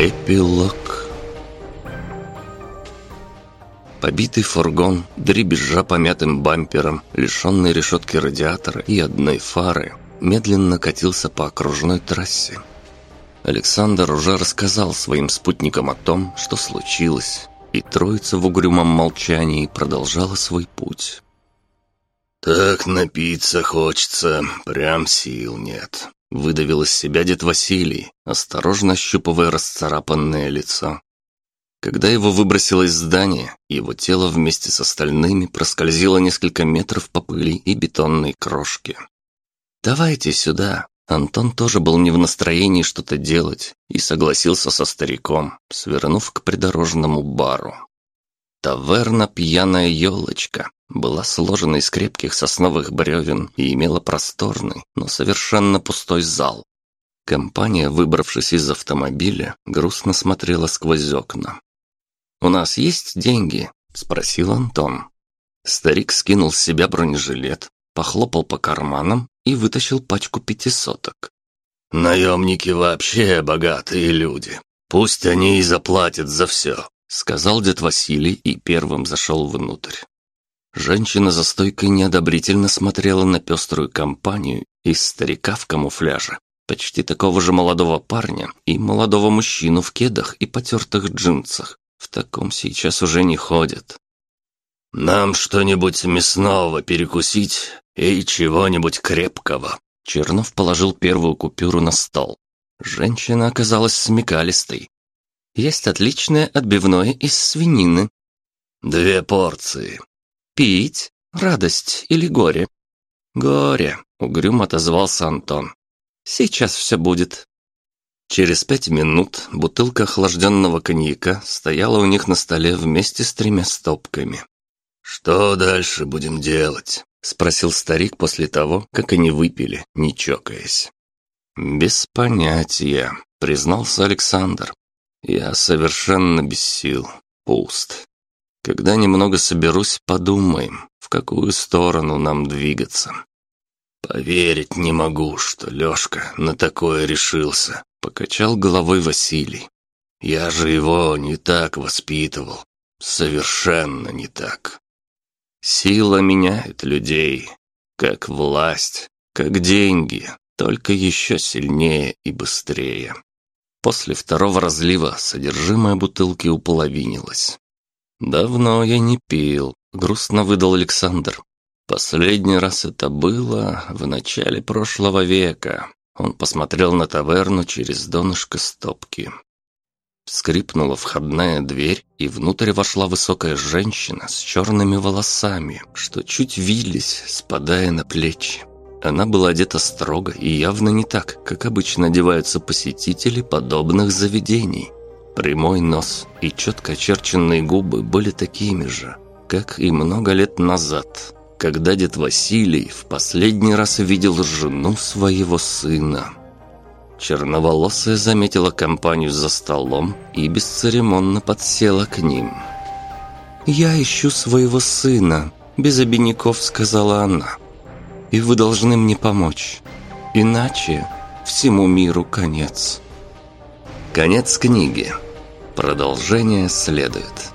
Эпилог Побитый фургон, дребезжа помятым бампером, лишенный решетки радиатора и одной фары, медленно катился по окружной трассе. Александр уже рассказал своим спутникам о том, что случилось, и троица в угрюмом молчании продолжала свой путь. «Так напиться хочется, прям сил нет», — выдавил из себя дед Василий, осторожно ощупывая расцарапанное лицо. Когда его выбросило из здания, его тело вместе с остальными проскользило несколько метров по пыли и бетонной крошке. «Давайте сюда». Антон тоже был не в настроении что-то делать и согласился со стариком, свернув к придорожному бару. Таверна «Пьяная елочка» была сложена из крепких сосновых бревен и имела просторный, но совершенно пустой зал. Компания, выбравшись из автомобиля, грустно смотрела сквозь окна. «У нас есть деньги?» – спросил Антон. Старик скинул с себя бронежилет, похлопал по карманам и вытащил пачку пятисоток. «Наемники вообще богатые люди. Пусть они и заплатят за все», — сказал дед Василий и первым зашел внутрь. Женщина за стойкой неодобрительно смотрела на пеструю компанию из старика в камуфляже, почти такого же молодого парня и молодого мужчину в кедах и потертых джинсах. В таком сейчас уже не ходят. «Нам что-нибудь мясного перекусить и чего-нибудь крепкого». Чернов положил первую купюру на стол. Женщина оказалась смекалистой. «Есть отличное отбивное из свинины». «Две порции». «Пить? Радость или горе?» «Горе», — угрюм отозвался Антон. «Сейчас все будет». Через пять минут бутылка охлажденного коньяка стояла у них на столе вместе с тремя стопками. «Что дальше будем делать?» — спросил старик после того, как они выпили, не чокаясь. «Без понятия», — признался Александр. «Я совершенно без сил, пуст. Когда немного соберусь, подумаем, в какую сторону нам двигаться». «Поверить не могу, что Лёшка на такое решился», Покачал головой Василий. Я же его не так воспитывал. Совершенно не так. Сила меняет людей, как власть, как деньги, только еще сильнее и быстрее. После второго разлива содержимое бутылки уполовинилось. «Давно я не пил», — грустно выдал Александр. «Последний раз это было в начале прошлого века, он посмотрел на таверну через донышко стопки. Скрипнула входная дверь, и внутрь вошла высокая женщина с черными волосами, что чуть вились, спадая на плечи. Она была одета строго и явно не так, как обычно одеваются посетители подобных заведений. Прямой нос и четко очерченные губы были такими же, как и много лет назад, когда дед Василий в последний раз видел жену своего сына. Черноволосая заметила компанию за столом и бесцеремонно подсела к ним. «Я ищу своего сына», – без обиняков сказала она. «И вы должны мне помочь, иначе всему миру конец». Конец книги. Продолжение следует.